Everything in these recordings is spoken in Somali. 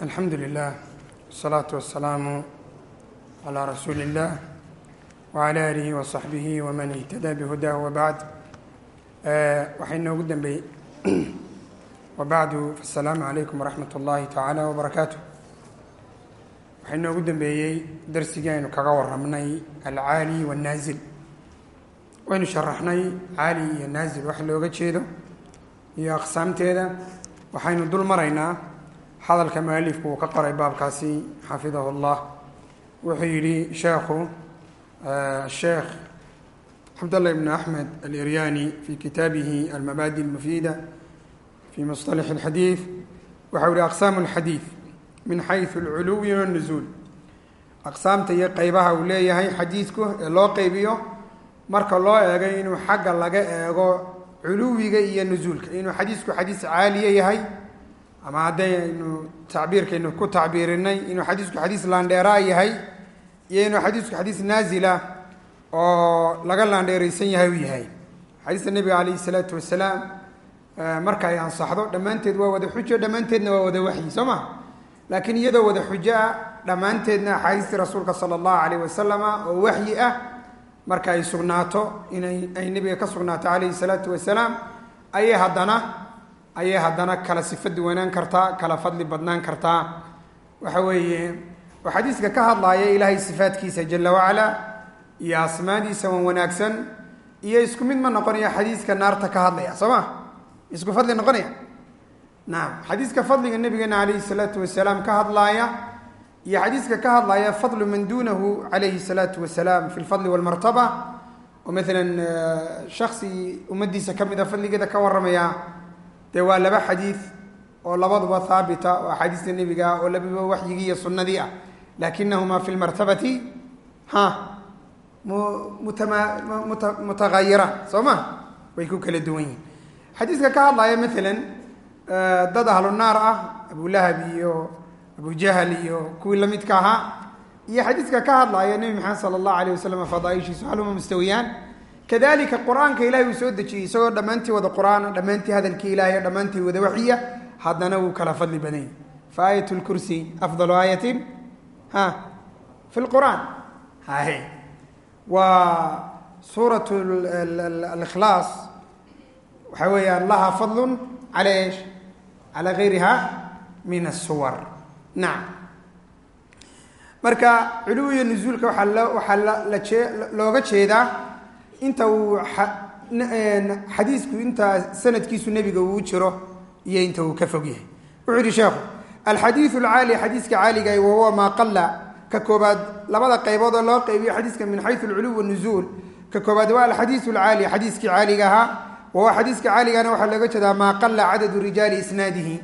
alxamdu lilah wsalaatu wasalaamu calaa rasuuli illah wcala aalihi wasaxbihi waman ihtadaa bihudaah wabacd waxaa inoogu dambeeyey. Wabacdu fasalaamu calaykum waraxmat اllahi tacaala wbarakaatu waxaa inoogu dambeeyey darsigii aynu kaga warramnay alcaali wاnnaazil waynu sharaxnay caali iyo naazil wax looga jeedo iyo aqsaamteeda. Waxaynu dul hadalka mualifku uu ka qoray baabkaasi xafidahu اllah wuxuu yidhi sheekhu sheekh cabdالlah ibn axmed aliryani fi kitaabihi almabaadi اlmufiida fi musطalax اlxadiid waxau yihi aqsaamu اlxadiid min xayثu اlculuwi wالnuzuul aqsaamta iyo qeybaha uu leeyahay xadiidku ee loo qeybiyo marka loo eegay inuu xagga laga eego culuwiga iyo nuzuulka inuu xadiisku xadiis caaliya yahay ama haddaynu tacbiirkaynu ku tacbiirinay inuu xadiisku xadiis laandheeraa yahay iyo inuu xadiisku xadiis naazila oo laga laandheeraysan yahay uu yahay. Xadiista nebiga calayhi salaatu wasalaam marka ay ansaxdo dhammaanteed waa wada xujo dhammaanteedna waa wada waxyi soo ma? Laakiin iyadoo wada xujo ah dhammaanteedna axaadiistii rasuulka sala allahu calayh wasalama oo waxyi ah marka ay sugnaato inay ay nebiga ka sugnaato calayhi salaatu wasalaam ayay haddana ayay haddana kala sifa duwanaan kartaa kala fadli badnaan kartaa. Waxa weeye oo xadiiska ka hadlaaya ilaahay sifaadkiisa jala wacala iyo asmaadiisa wan wanaagsan iyo isku mid ma noqonaya xadiiska naarta ka hadlaya soo ma? Isku fadli noqonaya? Nacam xadiiska fadliga nabigeena calayhi salaatu wasalaam ka hadlaaya iyo xadiiska ka hadlaaya fadlu man duunahu calayhi salaatu wasalaam fi lfadli walmartaba oo maalan shaksi ummaddiisa ka mid fadligeeda ka warramaya dee waa laba xadiid oo labaduba haabita oo axaadiista nebiga ah oo lababa waxyigii iyo sunnadii ah. Lakinahuma fi lmartabati ha mutagayiraan soo ma? Way ku kala duwan yihiin xadiiska ka hadlaya maalan dad ahlu naar ah abulahab iyo abu jahl iyo kuwii lamidka ahaa iyo xadiiska ka hadlaya nebi maxamed sala allahu alayh wasalam fadaaishiisu haluma mustawiyaan kadalika qur'aanka ilahay uu soo dejiyey isagoo dhammaantii wada qur'aana dhammaantii hadalkii ilahay dhammaantii wada waxyiya haddana wuu kala fadli badanya fa aayat lkursi afdalu aayatin ha fi lqur'aan hahe waa suurat alikhlaas. Waxaa weeyaan laha fadlun cala gayriha min asuwar nacam marka culuwiya nuzuulka waxaa lo waxaa looga jeedaa inta uu xadiisku inta sanadkiisu nebiga uu jiro iyo inta uu ka fog yahay. Wuxuu yihi sheekhu alxadiidu alcaali xadiiska caaliga wahuwa maa qala ka koobaad labada qaybood oo loo qaybiyo xadiiska min xayu alculuw wanuzuul ka koobaad waa alxadiisu alcaali xadiiskii caaliga ahaa wahuwa xadiiska caaligana waxaa looga jeedaa maa qala cadadu rijaali isnaadihi.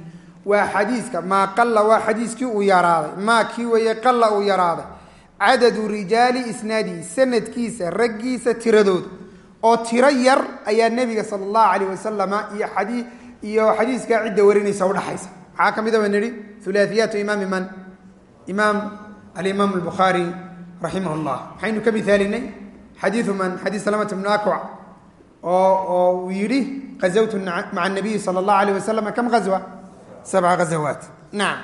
Waa xadiiska maa qalla waa xadiiskii uu yaraaday maa kii weeye qalla uu yaraaday cadadu rijaali isnaadihi sanadkiisa raggiisa tiradooda oo tiro yar ayaa nebiga sala allahu calayh wasalama iyo xadii iyo xadiiskaa cidda warinaysa udhaxaysa maxaa ka mid a baan nidhi hulaahiyaatu imaami man? Imaam alimaam albukhaari raximah llah maxaynu ka miaalinay xadiiu man xadiis salamata bnu akwac oo oo uu yidhi gazawtu maca nabiyi sala allahu alayh wasalam kam ghazwa? Sabca ghazawaat nacam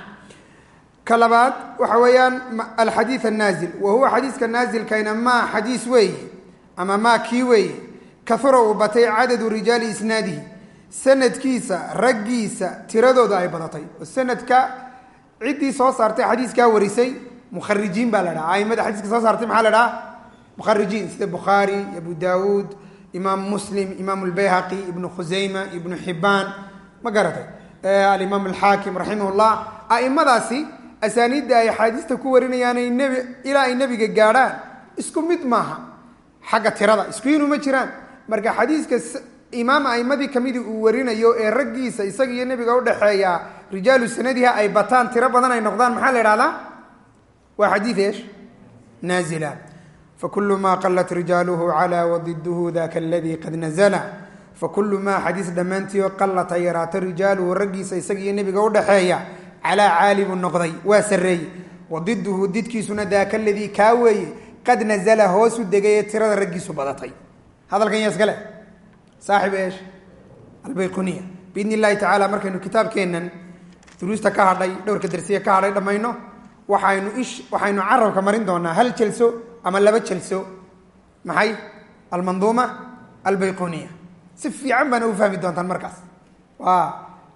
ka labaad waxa weeyaan alxadiid annaazil wa huwa xadiiska naazilkayna maa xadiis weeye ama maa kii weeye kahura uu batay cadadu rijaali isnaadihi sanadkiisa raggiisa tiradooda ay badatay sanadka ciddii soo saartay xadiiskaa warisay mukharijiin baa la dhaha aimada xadiiska soo saartay maxaa la dhaha mukharijiin sida bukhaari abu daawuud imaam muslim imaam lbayhaqi ibnu khusayma ibnu xibaan ma garatay. Alimaam alxaakim raximah aimadaasi asaaniidda ay axaadiista ku warinayaanay nebi ilaa ay nebiga gaadhaan isku mid maaha. Xagga tirada isku inuma jiraan. Marka xadiiska imaam aimadii kamidii uu warinayo ee raggiisa isaga iyo nebiga udhaxeeya rijaalu sanadiha ay bataan tiro badan ay noqdaan. Maxaa la ihahdaa waa xadiid eesh? Naazila. Fakulu ma qalat rijaaluhu cala wadiduhu daka aladii qad nazla fakulu maa xadiis dhammaantii oo qallat ay yaraato rijaaluhu raggiisa isaga iyo nebiga udhaxeeya calaa caali buu noqday waa sarreeye wadiduhu didkiisuna daaka aladii kaa weeye qad nazla hoosu degay ee tirada raggiisu badatay. Hadalkan yaa iskale saaxib eesh albayquniya. Biidn illahi tacala markaynu kitaabkeennan duruusta ka hadhay dhowrka darsiga ka hadhay dhammayno waxaynu ish waxaynu carabka marin doonaa hal jelso ama laba jelso maxay? Almanduuma albayquniya. Si fiican baana u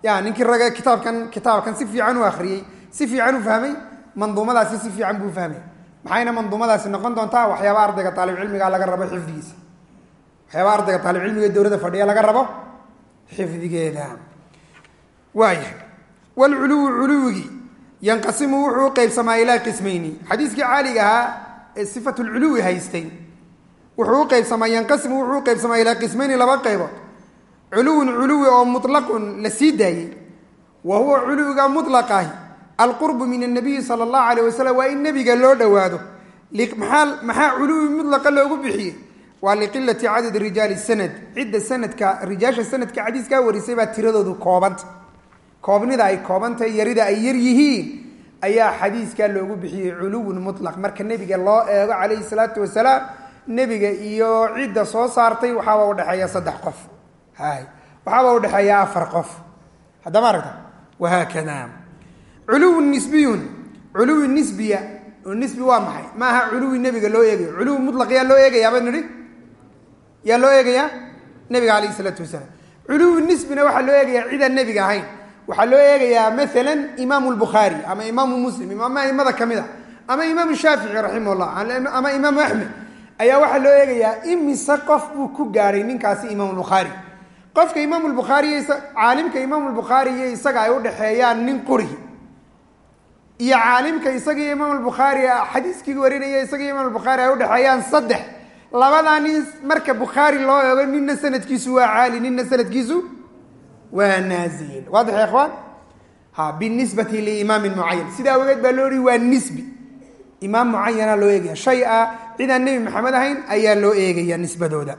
ninkii raga kitaabkan kitaabkan si fiican u akhriyey si fiican u fahmay manduumadaasi si fiican buu fahmay. Maxayna manduumadaasi noqon doontaa waxyaaba ardayga taalibcilmiga laga rabo xifdigiisa? Waxyaaba ardayga taalibcilmiga dowladda fadhiya laga rabo xifdigeeda. Waaya wlculuwu culuwigii yanqasimu wuxuu u qeybsamaa ilaa qismayni. Xadiiskii caaliga ahaa ee sifat haystay wuxuu u qeybsamaa yanqasimu wuxuu u qeybsamaa ilaa qismayni laba qeybood culuwun culuwi oo mutlaqun la sii daayey. Wa huwa culuwiga mutlaqahi alqurbu min annabiyi sala allahu alayh wasalam waa in nebiga loo dhowaado. Maxaa maxaa culuwi mutlaqa loogu bixiyey? Waa liqilati cadad rijaali sanad. Cidda sanadka rijaasha sanadka xadiiskaa warisay baa tiradoodu koobanta koobnida ay koobantahay yarida ay yar yihiin ayaa xadiiskaa loogu bixiyey culuwun mutlaq. Marka nebiga loo eego calayhi salaatu wasalaam nebiga iyo cidda soo saartay waxaaba udhexeeya saddex qof waxaaba udhexeeya afar qof. Haddama aragta? Wahaakada culuwun nisbiyun. Culuwi nisbiya. Nisbi waa maxay? Maaha culuwi nebiga loo eegayo. Culuwi mutlaq yaa loo eegayaaba nidhi? Yaa loo eegayaa? Nebiga calayhi salaatu wasalaam. Culuwi nisbina waxaa loo eegayaa cidaan nebiga ahayn. Waxaa loo eegayaa maalan imaamu lbukhaari ama imaamu muslim ama aimada ka mid a ama imaamu shaafici raximah llah ama imaamu axmed ayaa waxaa loo eegayaa imise qof buu ku gaadhay ninkaasi imaamu bukhaari qofka imaamu lbukhaariy caalimka imaamu lbukhaari iyo isaga ay udhexeeyaan nin quri iyo caalimka isaga iyo imaam lbukhaari xadiiskii warinaya isaga iyo imaam lbukhaari ay udhexeeyaan saddex. Labadaa nin marka bukhaari loo eego nina sanadkiisu waa caali nina sanadkiisu waa naazil. Waadix ya ikhwaan ha binisbati liimaamin mucayan sidaa ogeed baa loo ihi waa nisbi. Imaam mucayana loo eegaya. Shay ah cidaan nebi maxamed ahayn ayaa loo eegaya nisbadooda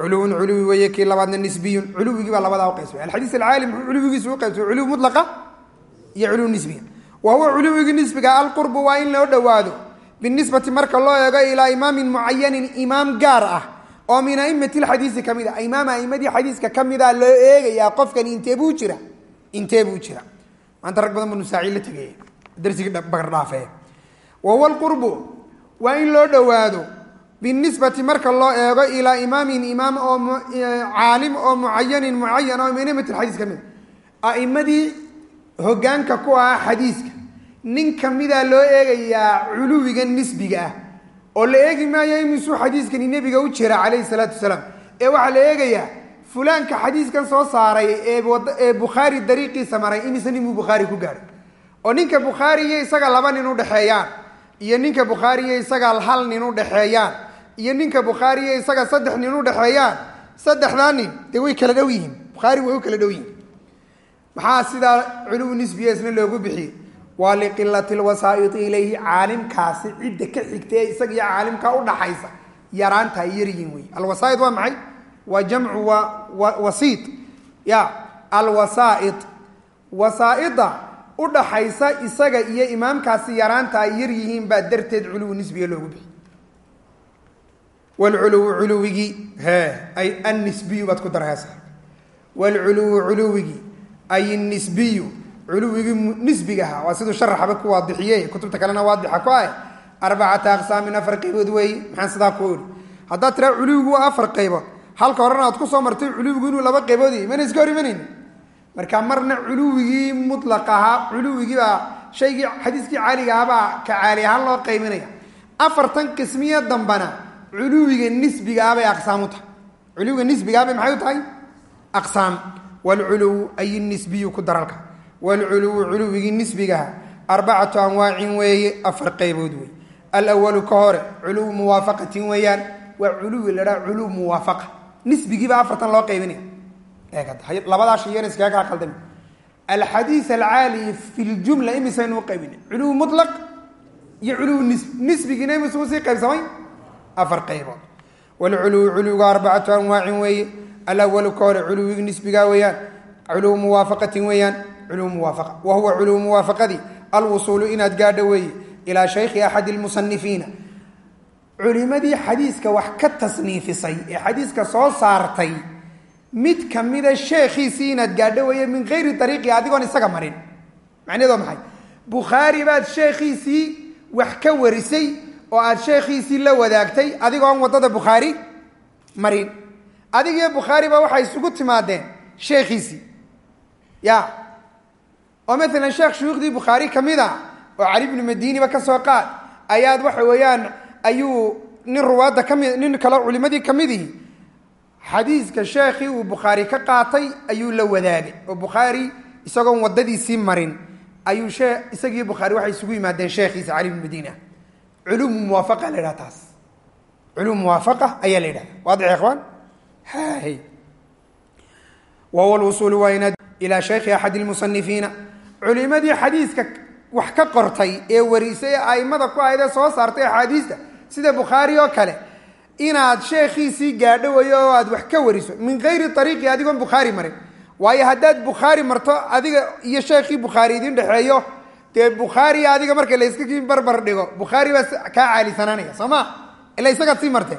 culuwun culuwi weeye kii labaadna nisbiyun. Culuwigii baa labadaa uqaybsamay alxadiis alcaali muxuu culuwigiisu uqaybsamay culuwi mutlaqa iyo culuwi nisbiga. Wa huwa culuwigii nisbiga alqurbu waa in loo dhowaado. Binisbati marka loo eego ilaa imaamin mucayanin imaam gaar ah. Oo min aimati lxadiisi ka mid a imaam aimadii xadiiska ka mida loo eegayaa qofkani intee buu jira? Intee buu jira? Maanta rag badan buu nusaaci la tegaya darsigii bagardhaafe wa huwa alqurbu waa in loo dhowaado binisbati marka loo eego ilaa imaamin imaam oo caalim oo mucayanin mucayan oo min lxadiis ka mid a aimadii hogaanka ku ah xadiiska nin kamida loo eegayaa culuwiga nisbiga ah oo la eegi maayo imisuu xadiiskani nebiga u jira calayhi salaatu wasalaam ee waxaa la eegayaa fulaanka xadiiskan soo saaray ee bukhaari dariiqiisa maray imise nin buu bukhaari ku gaadhay oo ninka bukhaari iyo isaga laba nin udhexeeyaan iyo ninka bukhaari iyo isaga hal nin udhexeeyaan iyo ninka bukhaari iyo isaga saddex nin udhexeeyaan saddexdaa nin dee way kala dhow yihiin. Way u kala dhow maxaa sidaa culuwi nisbiya isna loogu bixiyey? Waa liqilati lwasaa'iti ilayhi caalimkaasi cidda ka xigta isaga iyo caalimka udhaxaysa yaraanta ay yaryihiin wey. Alwasaa'id waa maxay? Waa jamcu wasiit ya alwasaa'id. Wasaa'ida udhaxaysa isaga iyo imaamkaasi yaraanta ay yaryihiin baa darteed culuwi nisbiga loogu bixiyey wlculuwu culuwigii he ay annisbiyu baad ku darheesa wlculuwu culuwigii ay nisbiyu culuwigii nisbigaha waa siduu sharaxaba ku waadixiyey kutubta kalena waadixa ku ah arbacata aqsaamin afar qaybood weeye maxaan sidaa ku iri haddaad tiraa culuwigu waa afar qaybood halka horena aad ku soo martay culuwigu marka marna culuwigii mutlaq ahaa culuwigii baa shaygii xadiiskii caaliga ahabaa ka caali ahaan loo qayminaya afartan qismiya dambana culuwiga nisbiga ah bay aqsaam u tahay. Culuwiga nisbiga ah bay maxay u tahay? Aqsaam. Wlculuwu ay nisbiyu ku daralka. Wlculuwu culuwigii nisbigaha arbacatu anwaacin weeye afar qaybood wey alwalu ka hore culuwu muwaafaqatin weeyaan. Waa culuwi la dhaa culuw muwaafaqa. Nisbigiiba afartan loo qaybinaya. Labadaa shayana iskaga kaa qaldami. Alxadiis alcaali fi ljumla imisaynu u qaybina culuw mulaq iyo culuw nisbi nisbigiina imisuu sii qaybsamay afar qaybood. Wlculuwu culuwiga arbacatu anwaacin weeye. Alwalu ka hore culuwigi nisbiga weeyaan. Culuw muwaafaqatin weeyaan. Culuw muwaafaqa. Wa huwa culuw muwaafaqadii? Alwusuulu inaad gaadho weeye. Ilaa shaykhi axadi lmusanifiina culimadii xadiiska wax ka tasniifisay ee xadiiska soo saartay mid kamida sheekhiisii inaad gaadho weeye min gayri ariiqi adigoon isaga marin. Macnaheed waa maxay? Bukhaari baad sheekhiisii wax ka warisay oo aad sheekhiisii la wadaagtay adigoon waddada bukhaari marin. Adigiyo bukhaari ba waxay isugu timaadeen sheekhiisii. Ya. Oo maalan sheekh shuyuukhdii bukhaari ka mid a oo cali bnu madiniba ka soo qaad ayaad waxa weeyaan ayuu nin ruwaadda kami nin kaleo culimadii ka midihi xadiiska sheekhii uu bukhaari ka qaatay ayuu la wadaagay. Oo bukhaari isagoon waddadiisii marin ayuu isagii bukhaari waxay isugu yimaadeen sheekhiisa cali bnu madina culuum muwaafaqa la yidhaha taas. Culuum muwaafaqa ayaa la yidhahda waadix ikhwaan hay wahuwa lwusuulu waa inaad ilaa shaykhi axadi lmusanifiina culimadii xadiiska wax ka qortay ee warisay ee aimada ku ahayd ee soo saartay axaadiista sida bukhaari oo kale inaad sheekhiisii gaadho wayo oo aad wax ka wariso min gayri ariiqi adigoon bukhaari marin. Waayo haddaad bukhaari marto adiga iyo sheekhii bukhaari idin dhexeeyo dee bukhaari adiga marka layska barbar dhigo bukhaari baa kaa caalisanaanaya soo ma? Ila isagaad sii martee.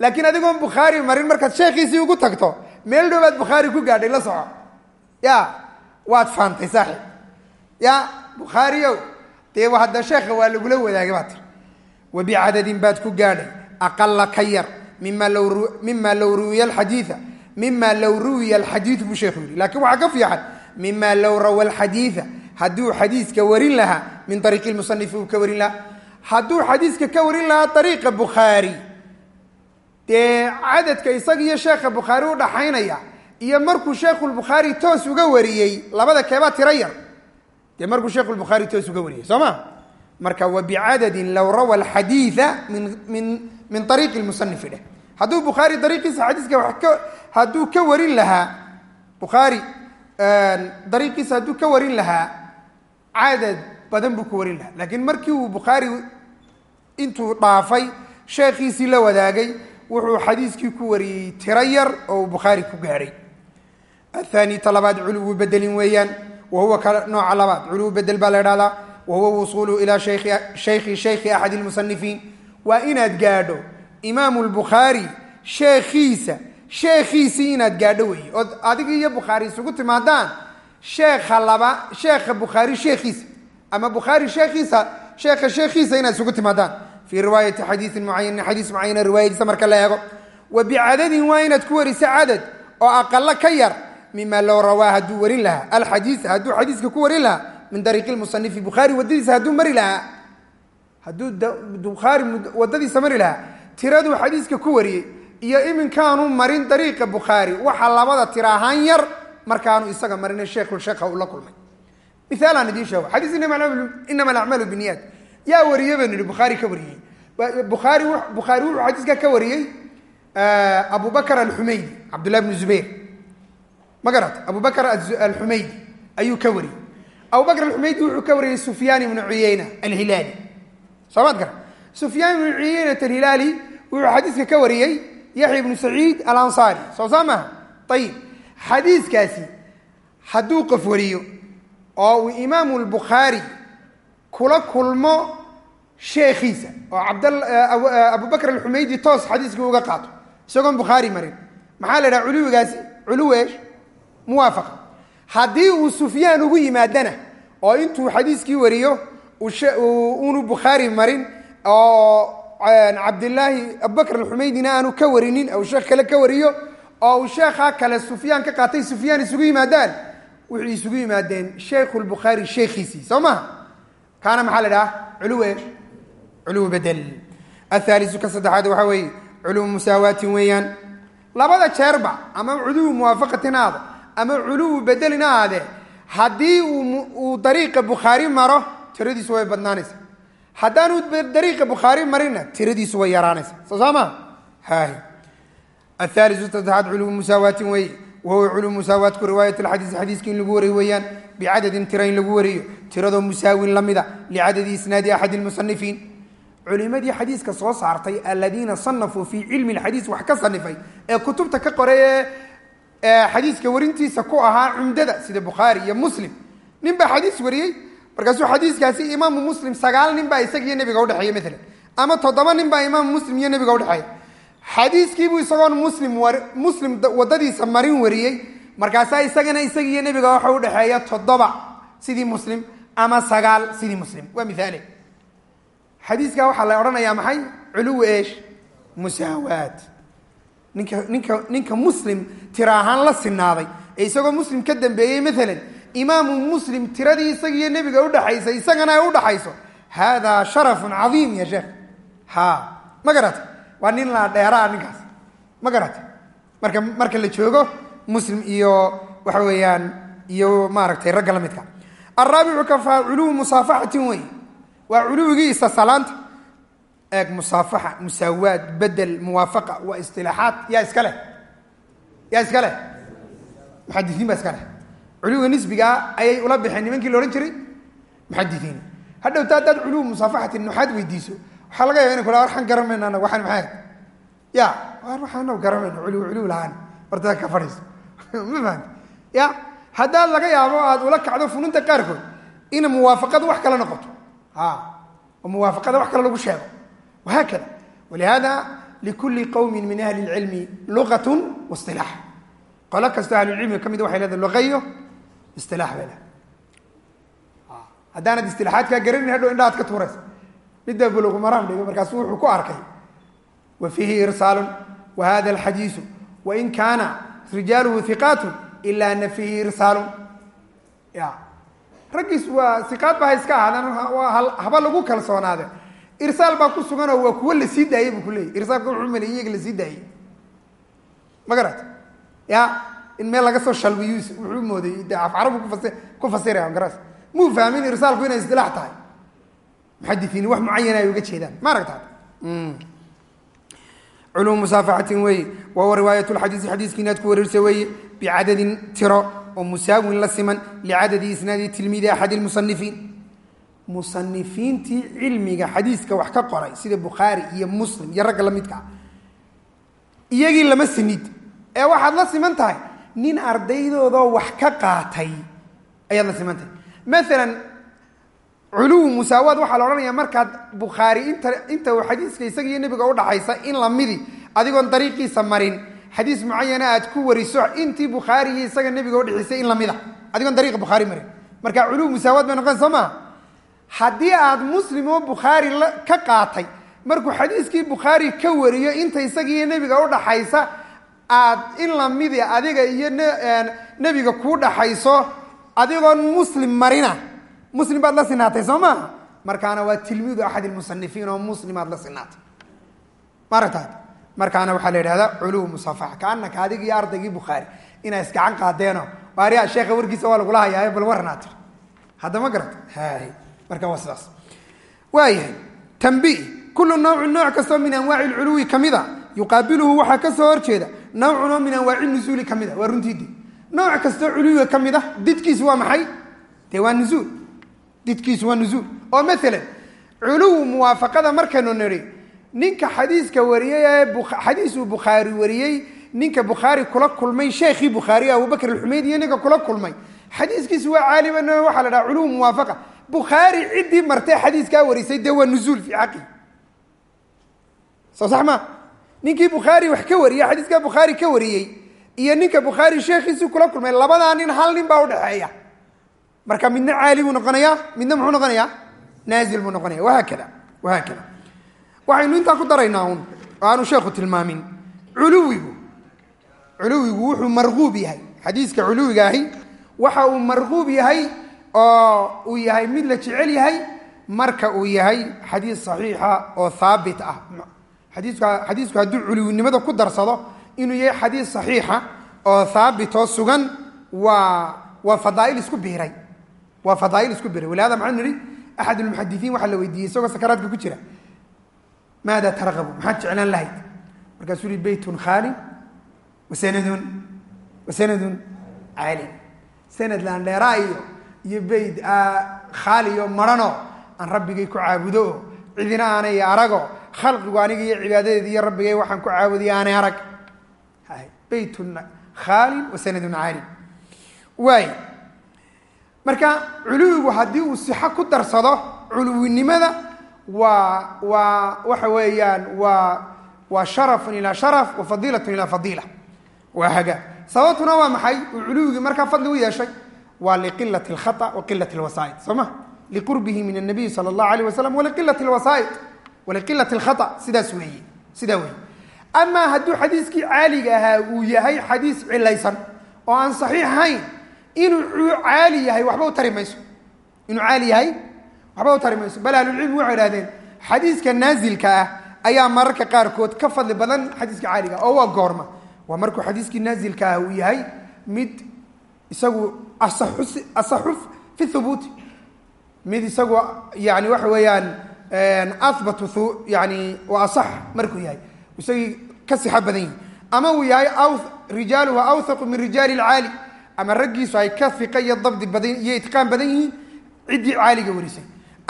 Laakiin adigoon bukhaari marin markaad sheekhiisii ugu tagto meel dhowaad bukhaari ku gaadhay la soco. Ya waad faantay saaxib. Ya bukhaariow dee hadda sheekha waa lagula wadaagay baa tiri. Wa bicadadin baad ku gaadhay aqala ka yar mima low ruwiya alxadiida mima low ruwiya alxadiidu buu sheekhu yihi laakiin waxaa ka fiican mima low rawa alxadiida hadduu xadiiska warin lahaa min ariiqi lmusanifi uu ka warin lahaa hadduu xadiiska ka warin lahaa ariiqa bukhaari dee cadadka isaga iyo sheekha bukhaari u dhaxaynaya iyo markuu sheekhulbukhaari toos uga wariyey labada keebaa tiro yar. Dee markuu sheekhulbukhaari toos uga wariyey soo ma? Marka wa bicadadin low rawa alxadiida min min min ariiqi lmusanifi dheh hadduu bukhaari dariiqiisa xadiiska wa ka hadduu ka warin lahaa bukhaari dariiqiisa hadduu ka warin lahaa cadad badan buu ka warin lahaa. Laakiin markii uu bukhaari intuu dhaafay sheekhiisii la wadaagay wuxuu xadiiskii ku wariyey tiro yar oo uu bukhaari ku gaadhay athani ta labaad culuwu bedelin weeyaan wa huwa ka nooca labaad. Culuwu bedel baa la idhahdaa wa wusuulu ilaa shaykhi shaykhi axadi lmusanifiin waa inaad gaadho imaamu lbukhaari sheekhiisa sheekhiisii inaad gaadho weeye ood adiga iyo bukhaari isugu timaadaan sheekha laba sheekha bukhaari sheekhiisa. Ama bukhaari sheekhiisa sheekha sheekhiisa inaad isugu timaadaan. Fii riwaayati xadiiin mucayanin xadiis mucayana riwaayadiisa marka la eego. Wa bicadadin waa inaad ku wariso cadad oo aqalo ka yar mima low rawaa hadduu warin lahaa. Alxadiisa hadduu xadiiska ku warin lahaa min dariiqi lmusanifi bukhaari waddadiisa hadduu mari lahaa. Hadduu bukhaari waddadiisa mari lahaa. Tiraduu xadiiska ku wariyey iyo iminkaanu marin dariiqa bukhaari waxa labada tira ahaan yar markaanu isaga marin sheekhu sheekha uu la kulmay. Miaalaan idiin sheego xadiis inama alacmaalu biniyat yaa wariye baynu nihi bukhaari ka wariyey. Bukhaari bukhaari wuxuu xadiiska ka wariyey abu bakr cabdullahi bnu zubayr. Ma garat abu bakr ayuu ka wariyey. Abu bakr wuxuu ka wariyey sufyaan ibnu cuyeyna alhilaali. Soo maad gara sufyaan ibnu cuyeynat alhilaali wuxuu xadiiska ka wariyey yaxya ibnu saciid alansaari. Soo saa maaha ayib xadiiskaasi hadduu qof wariyo oo uu imaamu lbukhaari kula kulmo sheekhiisa oo abu bakr alxumaydi toos xadiiskii uga qaato isagoon bukhaari marin maxaa la idhaha culuwigaasi culuw eesh muwaafaqa. Haddii uu sufyaan ugu yimaadana oo intuu xadiiskii wariyo unu bukhaari marin oo cabdilaahi abubakr alxumaydina aanu ka warinin ou sheekh kale ka wariyo oo uu sheekhaa kale sufyaan ka qaatay sufyaan isugu yimaadaan. Wuxuu isugu yimaadeen sheikhu lbukhaari sheekhiisii soo maha kaana maxaa la dhaha culuw eesh culuw bedel. Athaalisu ka saddexaad waxaa weeye culuw musaawaatin weeyaan. Labada jeerba ama culuw muwaafaqatin aada ama culuwu bedelin aade haddii uu dariiqa bukhaari maro tiradiisu way badnaanaysa haddaanu dariiqa bukhaari marinna tiradiisu way yaraanaysa soo saa maa hay athaalisu saddexaad culuw musaawaatin weeye wahuwa culuw musaawaatku riwaayat alxadiisi xadiiska in lagu wariyo weeyaan bicadadin tira in lagu wariyo tiradoo musaawin la mida licadadi isnaadi axadi lmusanifiin culimadii xadiiska soo saartay aladiina sanafuu fii cilmi lxadiis wax ka sanifay ee kutubta ka qoray ee xadiiska warintiisa ku ahaa cumdada sida bukhaari iyo muslim nin baa xadiis wariyey markaasuu xadiiskaasi imaamu muslim sagaal nin baa isagiiyo nebiga udhexeeya maalan ama toddoba nin iyo nebiga xadiiskiibuu isagoon muslim muslim waddadiisa marin wariyey. Markaasaa isagana isagiiyo nebiga waxa udhexeeya toddoba sidii muslim ama sagaal sidii muslim. Waa miaale xadiiskaa waxaa la odhanayaa maxay? Culuwi eesh musaawaad ninka ninka ninka muslim tira ahaan la sinaaday ee isagoo muslim ka dambeeyey maalan imaamu muslim tiradii isagiiyo nebiga udhaxaysa isagana ay udhaxayso haadaa sharafun cadiim ya sheekh. Ha ma garata waa nin la dheeraa ninkaas. Ma garata marka marka la joogo muslim iyo waxa weeyaan iyo maaragtay ragga la midka. Araabicu kafa culuwu musaafaxatin wey waa culuwigii isasalaanta eeg musaafaxa musaawaad bedel muwaafaqa waa isilaaxaad yaa iska leh? Yaa iska leh? Muxadisiin baa iska leh. Culuwiga nisbigaa ayay ula baxeen nimankii la odhan jiray? Muxadisiin hadhowta haddaad culuw musaafaxati nuxaad weydiiso waxaa laga yaaba ina ku waxaan garamayna anaga waxaan maxay? Ya waxaana garamayna culuw culuw lahaan. Hortada ka fadhiiso. Ma fahamti ya haddaad laga yaabo aad ula kacdo fununta qaarkood ina muwaafaqadu wax kala noqoto. Oo muwaafaqada wax kale lagu sheego. Wahaakada walihada likuli qowmin min ahli lcilmi luqat wasilaax qolo kastoo ahlulcilmiga ka mid waxay leedahay luqayo isilaax bay leedahay. Haddaanad istilaaxaadkaa garanin hadhow indhahaad ka tuuraysa midbaa buluqumaraam dhigo markaasu wuxuu ku arkay wa fiihi irsaalun wa hada alxadiisu wain kaana rijaaluhu hiqaatun ila ana fiihi irsaalun. Ya. Raggiis waa iqaad ba ha iska ahaadaan haba lagu kalsoonaade irsaal baa ku suganoo waa kuwo la sii daayey buu ku leeyay. Irsaalka wuxuu maleeyey iyaga la sii daayey. Ma garat ya in meel laga soo shalbiyu wuxuu mooday de af carabu ku fasiraya garas muu muxadisiin wax mucayana ay uga jeedaan. Ma aragtaad? Culum musaafaxatin weeye wahuwa riwaayat lxadiisi xadiiskii inaad ku wareersa weeye bicadadin tiro oo musaawin la siman licadadi isnaadi tilmiidi axad lmusanifiin musanifiintii cilmiga xadiiska wax ka qoray sida bukhaari iyo muslim iyo ragga la midka ah. Iyagii lama sinid. Ee waxaad la siman tahay nin ardaydoodoo wax ka qaatay ayaad la siman tahay. Maalan culuw musaawaad waxaa la odhanaya markaad bukhaari inta inta uu xadiiska isaga iyo nebiga udhaxaysa in lamidi adigoon dariiqiisa marin. Xadiis mucayana aad ku wariso intii bukhaari isaga nebiga udhexaysay in lamida adigoon dariiqa bukhaari marin. Marka culuw musaawaad bay noqon soo maa haddii aad muslim oo bukhaari ka qaatay markuu xadiiskii bukhaari ka wariyo inta isaga iyo nebiga udhaxaysa aad in lamidi adiga iyo nebiga kuu dhaxayso adigoon muslim marina muslim baad la sinaatay soo maa markaana waa tilmiidu axad lmusanifiin oo muslimaad la sinaatay. Maaragtaad markaana waxaa la yidhahdaa culuw musaafaxa kaanaka adig ardaygii bukhaari. Inaa isgacan qaadeeno aria sheekha warkiisa waa lagula hayaayo bal tir. Hadda ma garata marka waa sidaas. Waayahay tambi kullu nawcin nooc kastoo min anwaaci lculuwi kamida yuqaabiluhu waxaa ka soo horjeeda nawcun min anwaaci nusuuli kamida waa runtiidi nooc kastoo culuwiga ka mid a didkiisu waa maxay? Dee waa nusuul didkiisu waa nusuul oo maalan culuw muwaafaqada markaynu nidhi ninka xadiiska wariyey ee xadiisuu bukhaari wariyey ninka bukhaari kula kulmay sheekhii bukhaari abubakr alxumeyd iyo ninka kula kulmay. Xadiiskiisu waa caaliman waxaa la dhaha culuw muwaafaqa. Bukhaari ciddii martee xadiiskaa warisay dee waa nuzuul fii xaqi. Soo sax ma? Ninkii bukhaari wax ka wariyey xadiiskaa bukhaari ka wariyey iyo ninka bukhaari sheekhiisii kula kulmay labadaa nin hal nin baa udhexeeya marka midna caali buu noqonayaa midna muxuu noqonayaa naazil buu noqonaya. Wahaakada wahaakada waxaynu intaa ku daraynaa un aanu sheekhu tilmaamin. Culuwigu culuwigu wuxuu marquub yahay. Xadiiska culuwiga ahi waxa uu marquub yahay oo uu yahay mid la jecel yahay marka uu yahay xadiis saxiixa oo haabit ah. Xadiiska xadiisku hadduu culuwinimada ku darsado inuu yahay xadiis saxiixa oo haabit oo sugan waa waa fadaail isku biiray waa fadaail isku biiray walihada maxaa nidhi axad lmuxadisiin waxaa la weydiiyey isagoo sakaraadka ku jira. Maada tarqabu maxaad jeclaan lahayd markaasuu yihi beytun khaalin wasanadun wasanadun caali sanad laandheeraa iyo iyo beyt khaaliyo marano aan rabbigay ku caabudo oo cidina aanay arago khalqigu aniga iyo cibaadadeeda iyo rabbigay waxaan ku caabudiya aanay arag. Beytun khaalin wasanadun caali waay marka culuwigu haddii uu sixo ku darsado culuwinimada waa waa waxa weeyaan waa waa sharafun ilaa sharaf wa fadiilatun ilaa fadiila waa haga. Sababtuna waa maxay? Uu culuwigii markaa fadli u yeeshay waa liqilati alkhata wa qilati alwasaa'id soo liqurbihi min annabiyi sala allahu alayh wasalam waliqilati alwasaa'id waliqilati alkhata sidaas weeye. Sidaa weeye. Amaa hadduu xadiiskii caaliga ahaa uu yahay xadiis cilaysan oo aan saxiix ahayn inuu caali yahay waxba u tari mayso. Inuu caali yahay waxba u tari mayso. Bal ahlulcilmi waxay idhahdeen xadiiska naazilka ah ayaa mararka qaarkood ka fadli badan xadiiska caaliga oo waa goorma. Waa markuu xadiiskii naazilka ah uu yahay mid isagu asaxu fi thubuuti mid isagu yani waxa weeyaan ahbatu yani waa asax markuu yahay. Isagii ka sixa badan yihiin ama uu yahay rijaaluhu awthaqu min rijaali lcaali ama raggiisu ay ka fiqa iyo dabdi badan iyo itqaan badan yihiin ciddii caaliga warisay.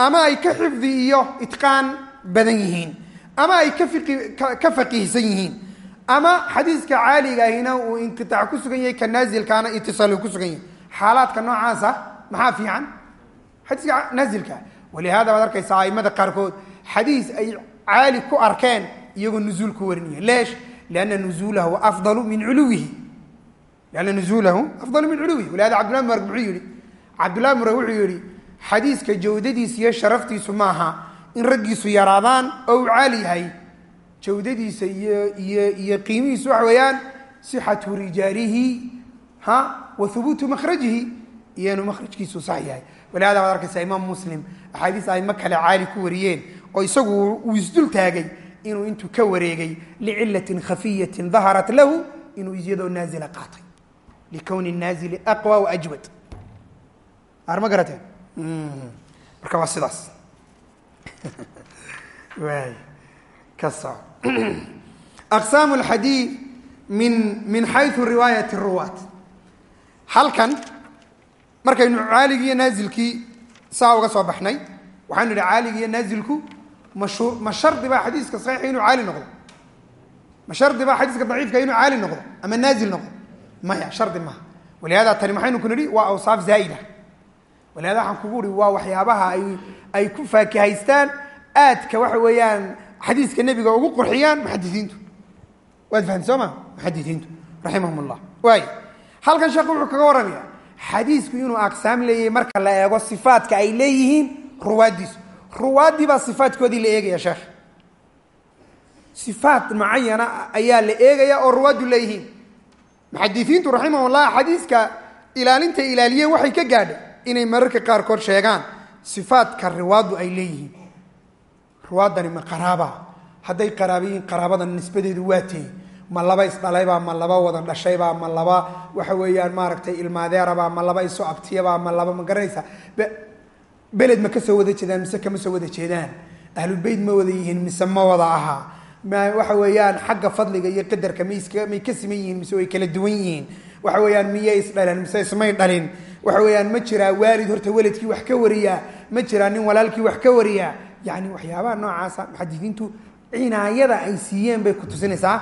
Ama ay ka xifdi iyo itqaan badan yihiin. Ama ay ka faqiihsan yihiin. Ama xadiiska caaliga ahina uu inqiaac ku sugan yahay ka naazilkaana itisaal ku sugan yahay. Xaalaadka noocaasa maxaa fiican? Xadiiska naazilka. Walihada baad arkaysaa aimada qaarkood xadiis ay caali ku arkeen iyagoo nuzuul ku warinaya. Leesh? Lianna nuzuulahu afdalu min culuwihi lianna nuzuulahu afdalu min culuwihi walihada cabdullah mubarak muxuu yihi cabdullahi mubarak wuxuu yihi xadiiska jawdadiisa iyo sharaftiisu maaha in raggiisu yaraadaan oo uu caali yahay jawdadiisa iyo iyo iyo qiimihiisu waxa weeyaan sixatu rijaalihi ha wa hubuutu makhrajihi iyo inuu makhrajkiisu sax yahay walihada baad arkaysaa imaam muslim axaadiis aimo kale caali ku wariyeen oo isagu uu isdul taagay inuu likowni naazili aqwa wa ajwad ar ma garateen marka waa sidaas waay ka soco aqsaamu alxadiid min min xaysu riwaayat ruwaat halkan markaynu caaligii iyo naazilkii saa uga soo baxnay waxaanu idhi caaligii iyo naazilku mashu ma shardi baa xadiiska saxiixa inuu caali noqdo ma shardi baa xadiiska daciifka inuu caali noqdo ama naazil noqdo maya shardi maaha walihada tani maxaynu ku nidhi waa awsaaf zaa'ida. Walihada waxaan kugu uhi waa waxyaabaha ay ay ku faakihaystaan aadka waxa weeyaan xadiiska nebiga ugu qurxiyaan muxadisiintu. Waad fahamti soo ma? Muxadisiintu raximahum llah waay halkan sheekhu wuxuu kaga warramaya xadiisku inuu aqsaam leeyahay marka la eego sifaadka ay leeyihiin ruwaaddiisu. Ruwaaddii baa sifaadkoodii la eegaya sheekh. Sifaat mucayana ayaa la eegaya oo ruwaaddu leeyihiin muxadisiintu raximahullah xadiiska ilaalinta ilaaliyeen waxay ka gaadhay inay mararka qaarkood sheegaan sifaadka riwaaddu ay leeyihiin. Ruwaaddani ma qaraaba. Hadday qaraaba yihiin qaraabadan nisbadeedu waa teey ma laba isdhalaybaa ma laba wada dhashaybaa ma laba waxa weeyaan maaragtay ilmaadeerabaa ma laba iso abtiyabaa ma laba ma garanaysa beled ma ka soo wada jeedaan mise kama soo wada jeedaan? Ahlulbeyt ma wada yihiin mise ma wada ahaa waxa weeyaan xagga fadliga iyo qadarka may iska may ka siman yihiin mise way kala duwan yihiin. Waxa weeyaan miyay isdhaleen mise ismay dhalin. Waxa weeyaan ma jiraa waalid horta weladkii wax ka wariyaa ma jiraa nin walaalkii wax ka wariyaa yani waxyaabaha noocaasa muxadisiintu cinaayada ay siiyeen bay ku tusinaysaa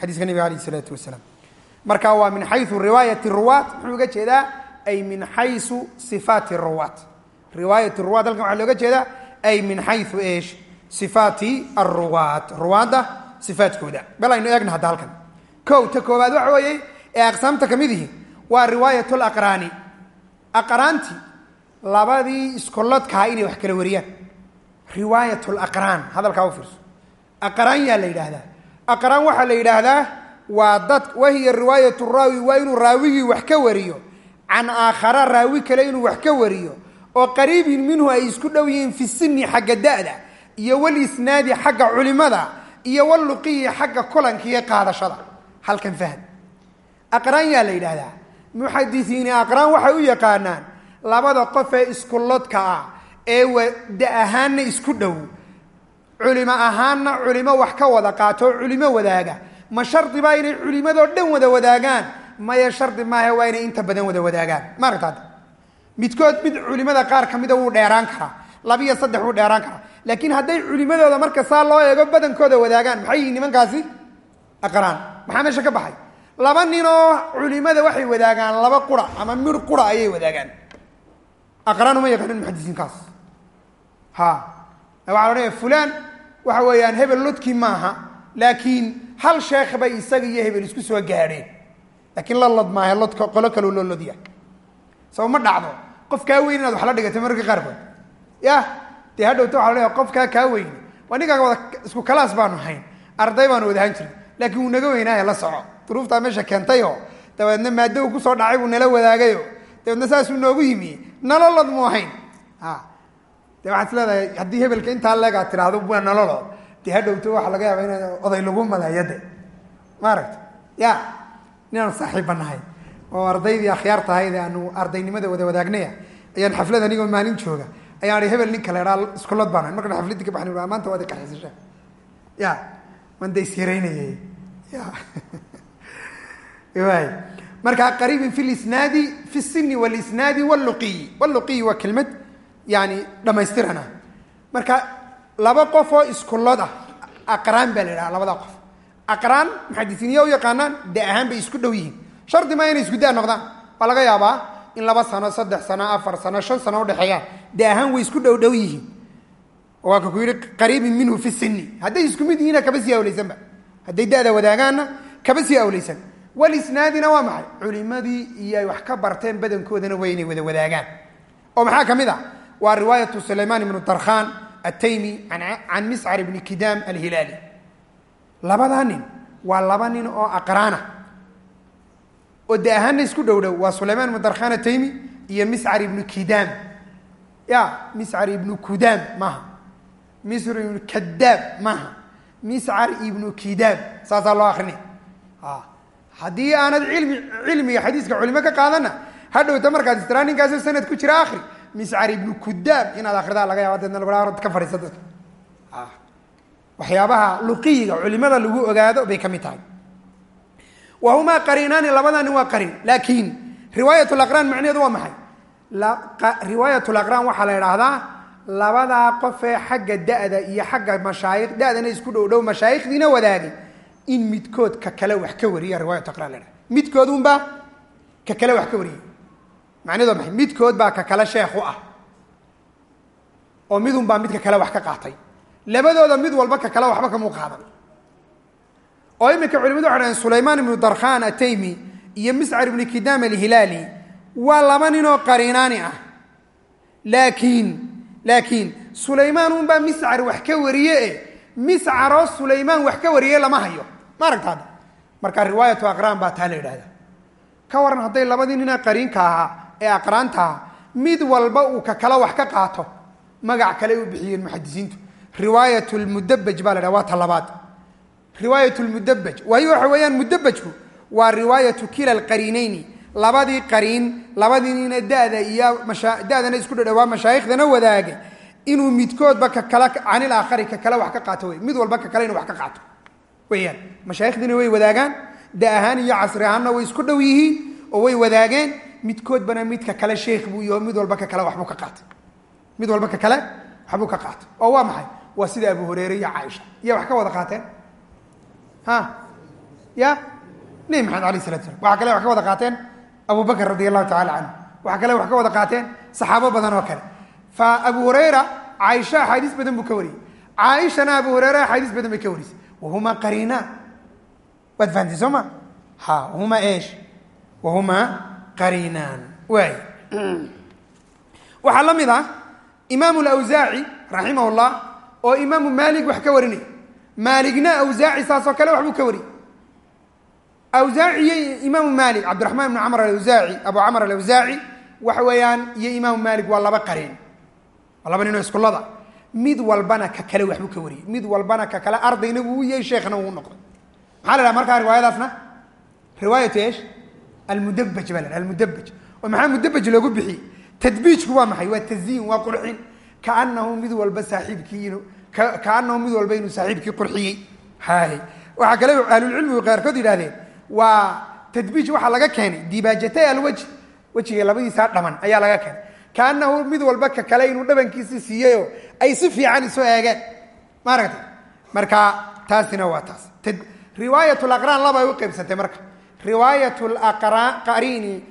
xadiiska nabiga alayh isalaatu wasalaam. Marka waa min xayu riwaayati ruwaat muxuu uga jeedaa ay min xaysu sifaati ruwaat riwaayat ruwaat halkan waxaa looga jeedaa ay min xayu eesh sifaati aruwaat ruwaadda sifaadkooda. Bal aynu eegna hadda halkan. Kow ta koowaad waxa weeye ee aqsaamta ka mid ihi waa riwaayat laqraani aqraanti labadii iskollodkaha inay wax kala wariyaan. Riwaayat laqraan hadalkaa u fiirso. Aqraan yaa la yidhaahdaa. Aqraan waxaa la yidhaahdaa waa dad wahiya riwaayat raawi waa inuu raawigii wax ka wariyo. Can aakhara raawi kale inuu wax ka wariyo. Oo qariibin minhu ay isku dhow yihiin fi sini xagga da'da iyo walisnaadi xagga culimada iyo waluqiyi xagga kulanka qaadashada. Halkan fahm aqraan yaa la yidhaahdaa. Muxadisiini aqraan waxay u yaqaanaan labada qof ee iskullodka ah ee da ahaanna isku dhow. Culimo ahaanna culimo wax ka wada qaato culimo wadaaga. Ma shardi baa inay culimadoo dhan wada wadaagaan? Maya shardi maaha waa inay inta badan wada wadaagaan. Maaragta hadda midkood mid culimada qaar ka mida wuu dheeraan karaa. Labiyo saddex wuu dheeraan karaa laakiin hadday culimadooda marka saa loo eego badankooda wadaagaan. Maxay nimankaasi? Aqraan. Maxaa meesha ka baxay? Laba ninoo culimada waxay wadaagaan laba qura ama mir qura ayay wadaagaan. Aqraan uma yaqaanin muxadisiinkaas ha. Waxaa odhanaya fulaan waxa weeyaan hebel lodkii maaha laakiin hal sheekh bay isaga iyo hebel isku soo gaadheen. Laakiin la lod maaha lodka qolo kaloo loo lodya soo ma dhacdo. Qof kaa weyn inaad wax la dhigatay mararka qaarkood? Ya dee hadhowta waxa la leeyahay qofkaa kaa weyn waa wada isku kalaas baanu hayn. Arday baanu wadahan jirin. Laakiin wuu naga weynaaye la soco. Duruuftaa meesha keentayoo. Dabeedna maado uu ku soo dhacay buu nala wadaagayo dabeedna saasuu noogu yimi. Nololod mu ahayn. De waxaad is leedahay haddii hebelka intaa leegaa tidhaahdo waa nololood dee hadhowto waxaa laga yaaba ina oday lagu maleeyade maaragta ya inaanu saaxiibba nahay. Oo ardaydii akhyaar tahayd aanu ardaynimada wada wadaagnaya ayaan xaflad anigoo maalin jooga ayaan i hebel ninka leedhaa iskulood baan markaan xafladii ka baxn maanta waad iqarxisasha ya man da isyaraynayay ya. Y marka qariibin fi lisnaadi fi sini walisnaadi wluqiyi wluqiyi waa kelmad yani dhamaystirana. Marka laba qof oo iskulood ah aqraan baa la idhaha labada qof. Aqraan muxadisiiniya u yaqaanaan de ahaan bay isku dhow yihiin. Shardi maa inay isku daa noqdaan. Waa laga yaabaa in laba sano saddex sano afar sano shan sano udhexeeyaan de ahaan way isku dhow dhow yihiin. Waa ka ku yihi qariibin minhu fi sini hadday isku mid yihiina kaba sii awleysanba hadday da'da wadaagaanna kaba sii awleysan walisnaadina waa maxay? Culimadii iyo ay wax ka barteen badankoodana waa inay wada wadaagaan. Oo maxaa ka mid a waa riwaayatu sulaymaan ibnu darkhan ataymi can miscar ibni kidaam alhilaali. Labadaa nin waa laba nin oo aqraana. Oo de ahaana isku dhow dhow waa sulaymaan ibnu darkhan ataymi iyo miscar ibnu kidaam ya miscar ibnu kudaam maaha misr ibnu kadaab maaha miscar ibnu kidaam saasaa loo akrinay haddii aanad ilmi cilmiga xadiiska culimo ka qaadana hadhowta markaad istraa ninkaasoo sanad ku jira akri miscar ibnu kudaam inaad akridaa laga yaaba deedna lagu ka fadhiisa dadka waxyaabaha luqiyiga culimada lagu ogaado bay ka mid tahay wa humaa qariinaani labadani waa qariin laakiin riwaayat laqraan macnaheedu waa maxay riwaayat laqraan waxaa la idhaahdaa labadaa qofee xagga da'da iyo xagga mashaayikh da'dana isku dhow dhow mashaayikhdiina wadaagay in midkood ka kale wax ka wariya riwaayat aqraan la dhaha midkood unbaa ka kale wax ka wariyay macnahedu waa maxay? Midkood baa ka kale sheekh u ah. Oo midun baa midka kale wax ka qaatay. Labadooda mid walba ka kale waxba kamuu qaadan. Oo iminka culimadu waxay dhahen sulaymaan ibnu darkhan ataymi iyo miscar ibnu kidaam alhilaali waa laba ninoo qariinaani ah. Laakiin laakiin sulaymaan unbaa miscar wax ka wariye e miscaroo sulaymaan wax ka wariyey lama hayo. Ma aragta hadda marka riwaayatu aqraan baa taa la yidhahda ka waran hadday labadii nina qariinka ahaa ee aqraanta mid walba uu ka kale wax ka qaato. Magac kale u bixiyeen muxadisiintu. Riwaayat lmudabaj baa la dhaha waa ta labaad. Riwaayat lmudabaj waayo waxa weeyaan mudabajku waa riwaayatu kila alqariinayni labadii qariin labadii nina dada iyo dadana isku dhadhawaa mashaaikhdana wadaagay inuu midkoodba ka kale canil aakhari ka kale wax ka qaato wey mid walba ka kale inuu wax ka qaato. Weyaan mashaayikhdina way wadaagaan da ahaan iyo casri ahaanna way isku dhow yihiin oo way wadaageen. Midkoodbana midka kale sheekh buu yaho mid walba ka kale waxbuu ka qaatay mid walba ka kale waxbuu ka qaatay oo waa maxay? Waa sida abu hureyre iyo caaisha iya wax ka wada qaateen? Ha? Ya nebi alayh salatu slam waxaa kale wax ka wada qaateen abu bakr radi allahu tacala canhu waxaa kale wax ka wada qaateen saxaabo badan oo kale. Fa abu hurayra caaisha axaadiis badan buu ka wariyey. Caaishana abu hureyre axaadiis badan bay ka warisay wahumaa qariinaan waad fahamtay soo ma? Ha wahumaa esh wahumaa qariinaan waay. Waxaa la mid ah imaamu lawsaaci raximah oo imaamu maalik wax ka warinay. Maaligna awsaaci saasoo kale waxbuu ka wariyey awsaaci iyo imaamu maalik cabdiraxmaan ibnu camr alawsaaci abu camr alawsaaci waxa weeyaan iyo imaamu maalik waa laba qareen. Waa laba ninoo iskullada mid walbana ka kale waxbuu ka wariyey. Mid walbana ka kale ardayna wuu yahay sheekhna wuu noqday. Maxaa la dhaha markaa riwaayadaasna? Riwaayatu esh almudabaj baa la almudabaj oo maxaa mudabaj loogu bixiyey? Tadbiijku waa maxay? Waa taziin waa qurxin. Kaanahu mid walba saaxiibkii inuu kaanahu mid walba inuu saaxiibkii qurxiyey. Hay waxaa kale ahlulcilmigu qaarkood yidhahdeen waa tadbiij waxaa laga keenay. Dibaajatay alwaj wejiga labadiisaa dhaman ayaa laga keenay. Kaanahu mid walba ka kale inuu dhabankiisi siiyeyoo ay si fiican isu eegeen. Ma aragtay marka taasina waa taas. Riwaayat laqraan laba ay u qaybsantay marka. Riwaayat qariini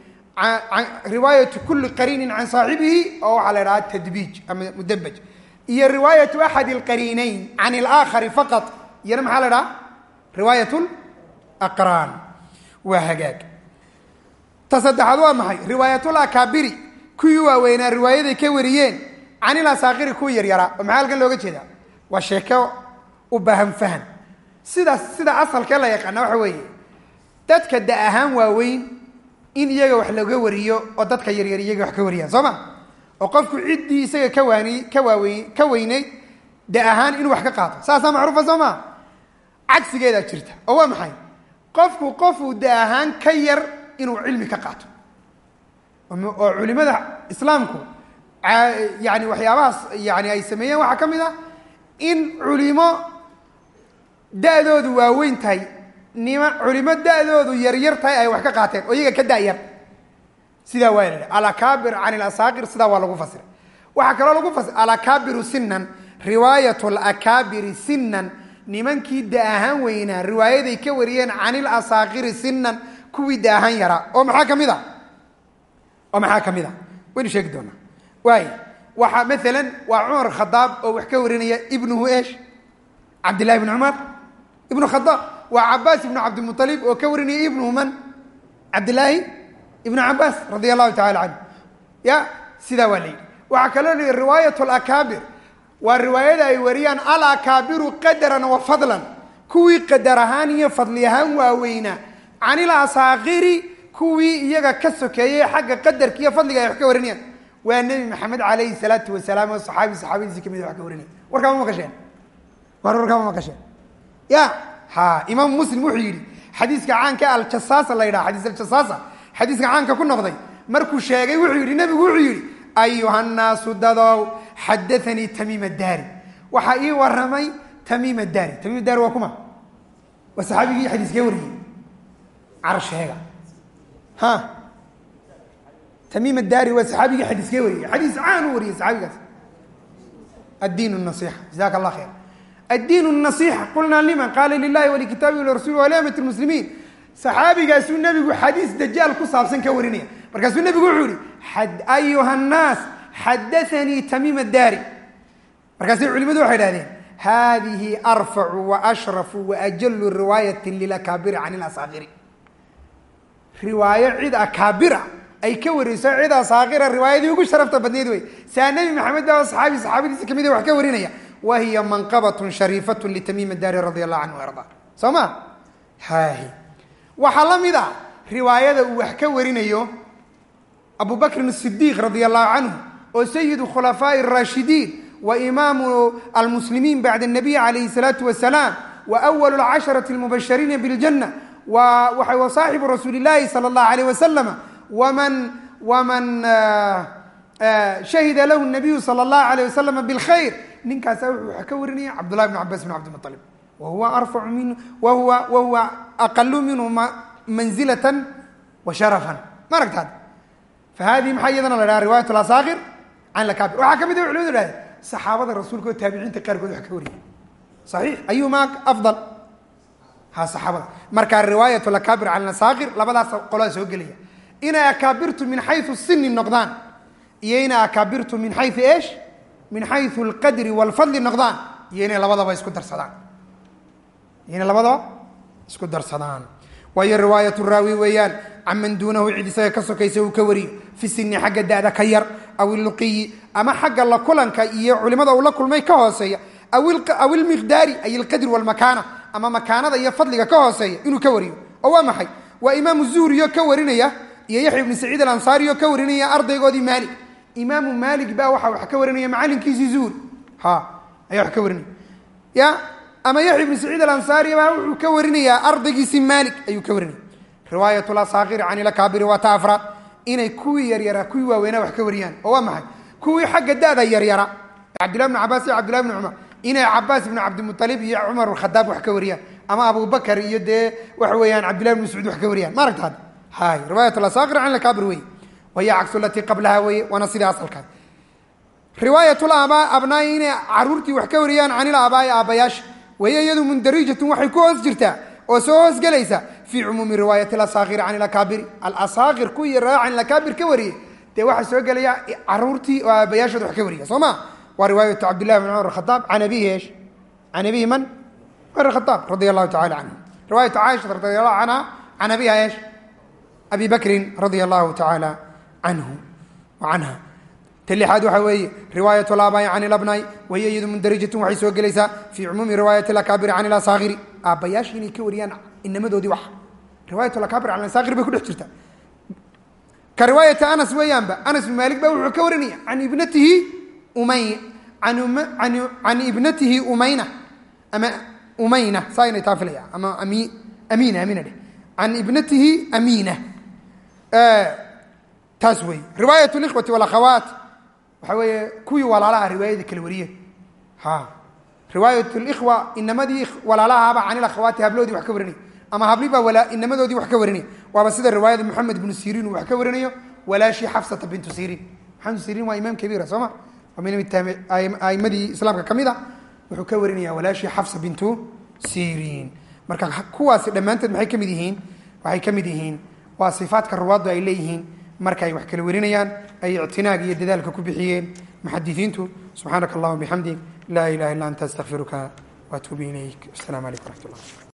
riwaayatu kuli qariinin can saaxibihi oo waxaa la idhaha tadbiij ama mudabaj iyo riwaayatu axad alqariinayn can alaakhari faqat. Iyana maxaa la dhaha riwaayat laqraan waa hagaag. Ta saddexaad waa maxay? Riwaayatul akaabiri. Kuwii waaweynaa riwaayaday ka wariyeen. Canil asaakiri kuwii yaryaraa oo maxaa halkan looga jeedaa? Waa sheeko u baahan fahan sidaas sida asalkee la yaqaana waxa weeye. Dadka da ahaan waaweyn in iyaga wax laga wariyo oo dadka yaryar iyaga wax ka wariyaan soo ma? Oo qofku ciddii isaga ka waani ka waaweyn ka weynayd da ahaan inuu wax ka qaato. Saasaa macruufa soo maa cagsigeedaa jirta. Oo waa maxay qofku qofuu da ahaan ka yar inuu cilmi ka qaato. Oo culimada islaamku yani waxyaabahaas yani ay sameeyeen waxaa ka mid ah in culimo da-doodu waaweyn tahay nima culimo da-doodu yaryar tahay ay wax ka qaateen oo iyaga ka da-yar sidaa waa la alakaabir can ilasaaqir sidaa waa lagu fasiray. Waxaa kaloo lagu fasir alakaabiru sinan riwaayat lakaabiri sinan nimankii da ahaan weynaa riwaayaday ka wariyeen can ilasaaqiri sinan kuwii da ahaan yaraa oo maxaa ka mid a? Oo maxaa ka mid a? Waynu sheegi doonaa. Waay waxaa maalan waa cumar khadaab oo wax ka warinaya ibnuhu esh cabdillahi bn cumar. Ibnu khadaab waa cabaas ibnu cabdimualib oo ka warinaya ibnuhu man? Cabdillaahi ibnu cabaas radia allahu tacala canhu ya sidaa waa la yidhi. Waxaa kaloo la lakaabir waa riwaayada ay wariyaan alakaabiru qadaran wa fadlan. Kuwii qadar ahaan iyo fadli ahaan waaweynaa can ilasaakiri kuwii iyaga ka sokeeyey xagga qadarka iyo fadliga ay wax ka warinayaan. Waa nebi maxamed calayhi salaatu wasalaam oo saxaabi saxaabadiisi ka mid wax ka warinaya warkaa ma maqasheen war warkaa ma maqasheen ya ha imaam muslim wuxuu yidhi xadiiska caanka aljasaasa la yidhaha xadiis aljasaasa xadiiska caanka ku noqday markuu sheegay wuxuu yidhi nebigu wuxuu yidhi ayuha nnaasu dadow xadaanii tamiim daari waxaa ii waramay tamiim daari tamiim daari waa kuma. waa saxaabigii xadiiskee wariyey carsheega ha. tamiim daari waa saxaabigii xadiiskee wariyey xadiis caan u wariyey saxaabigaas. addiin nasixa jazaaka allah khayr addiin nasixa qulnaa liman qaala lilahi walikitaabihi walirasuuli waliamati lmuslimiin saxaabigaasuu nebigu xadiis dajaal ku saabsan ka warinaya. Markaasuu nebigu wuxuu yihi ayuha nnaas xadaanii tamiim daari markaasay culimadu waxay dhahdeen hadihi arfacu waashrafu waajalu riwaayati lilakaabiri can ilasaakiri riwaayo cid akaabira ay ka wariso cid asaakira riwaayadii ugu sharafta badneyd wey saa nebi maxamed baa saxaabi saxaabadiisa ka mid wax ka warinaya wa hiya manqabatun shariifatu litamiim daari radi allahu canhu arda soo ma hahi waxaa la mid ah riwaayada uu wax ka warinayo abu bakrin sidiiq radi allahu canhu oo sayidu khulafaaءi الraashidiin wa imaamu almuslimiin bacda الnabiy calayhi الsalaatu wasalaam wa أwal اlcasharati اlmubashiriina biاljanة wa saaxibu rasuuli اllahi salى اllahu alayh waslama wman wman shahida lahu الnabiyu salى اllahu alayh waslama bاlkhayr ninkaasa wuxuu wax ka warinaya cabdullahi bn cabas bn cabdilmuطalib wahuwa arfacu min wahuwa wahuwa aqalu minhu manzilatan wa sharafan ma aragtaad fahadihi maxaa iyadana la dhaha riwayat asaakir can lakaabir waxaa ka mid a culimadu dhahdeen saxaabada rasuulka oo taabiciinta qaarkood wax ka wariyay saxiix? Ayumaa afdal. Ha saxaabada. Marka riwaayat lakaabir can asaakir labadaas qolaa soo gelaya. Inay akaabirtu min xayu sini noqdaan. Iyo inay akaabirtu min xayu esh min xayu alqadri walfadli noqdaan. Iyo inay labadaba isku darsadaan. Inay labadaba isku darsadaan. Waayo riwaayat raawi weeyaan can man duunahu cid isaga ka sokaysa uu ka wariyo fi sini xagga da'da ka yar aw iluqiyi ama xagga la kulanka iyo culimada uu la kulmay ka hooseeya. Aw ilmiqdaari ay ilqadri walmakaana ama makaanada iyo fadliga ka hooseeya inuu ka wariyo. Oo waa maxay? Waa imaamu zuhriyo ka warinaya iyo yaxya ibnu saciid alansaariyo ka warinaya ardaygoodii maalik. Imaamu maalik baa waxa wax ka warinaya macalinkiisii zuhri. Ha ayaa wax ka warinaya. Ya ama yaxya ibnu saciid alansaari baa wuxuu ka warinayaa ardaygiisii maalik ayuu ka warinaya. Riwaayat lasaakiri can ilakaabiri waa ta afraad inay kuwii yaryaraa kuwii waaweynaa wax ka wariyaan. Oo waa maxay? Kuwii xagga da'da yaryara. Cabdillahi bnu cabaas iyo cabdillahi bnu cumar. Inay cabaas ibnu cabdimualib iyo cumar khadaab wax ka wariyaan. Ama abubakar iyo dee waxa weeyaan cabdillahi bn mascuud wax ka wariyaan. Ma aragtaad? Hay riwaayat lasaakir can ilakaabir wey wahiya cagsu latii qablaha weye waana sidii asalkaas. Riwaayatl aabaa abnaai inay caruurtii wax ka wariyaan can il aabaai aabbayaasha. Wahiya iyadu mundarijatun waxay ku hoos jirtaa. Oo soo hoos gelaysa fii cumuumi riwaayat alasaakiri can ilakaabiri alasaakir kuwii yaraa can ilakaabir ka wariyey dee waxaa soo gelaya caruurtii oo aabayaashooda wax ka wariya soo ma? Waa riwaayatu cabdillahi bn cumar khadaab can abihi esh can abihi man? Cumar khadaab radia allahu tacala canhu. Riwaayatu caaisha radi allahu canha can abiha esh abi bakrin radia allahu tacaala canhu canha. Lixaad waxaa weeye riwaayat laabaai can ilabnaai wahiya iyadu mundarijatun waxay soo gelaysaa fii cumuumi riwaayat alakaabiri can ilasaakiri aabbayaashii inay ka wariyaan inamadoodii wax riwaayat alakaabir can ilasaakir bay ku dhex jirta ka riwaayati anas weeyaanba anas bin maalik ba wuxuu ka warinaya can ibnatihi umay ibnatihi umayna ama umayna saa inay taa filaya ama ami amiina amiina dheh can ibnatihi amiina taas wey riwaayat likhwati walakhawaat waxaa weeye kuwii walaalaha riwaayadii kala wariye ha riwaayat likhwa inamadii walaalahaaba can ilakhawaati habloodii wax ka warinay ama hablibaa wala inamadoodii wax ka warinay waaba sida riwaayada moxamed bnu siriin uu wax ka warinayo walaashii xafsata bintu siriin. Maxamed siriin waa imaam kabiira soo aimadii islaamka ka mid a wuxuu ka warinaya walaashii xafsa bintu siriin. Marka kuwaasi dhammaantood maxay ka mid yihiin? Waxay ka mid yihiin waa sifaadka ruwaaddu ay leeyihiin. Marka wax kala warinayaan ay ictinaag iyo dadaalka ku bixiyeen muxadisiintu subxaanaka allahuma bixamdig laa ilaha illa anta astaqfiruka waatuubu ilayk. Asalaamu calaykum raxmat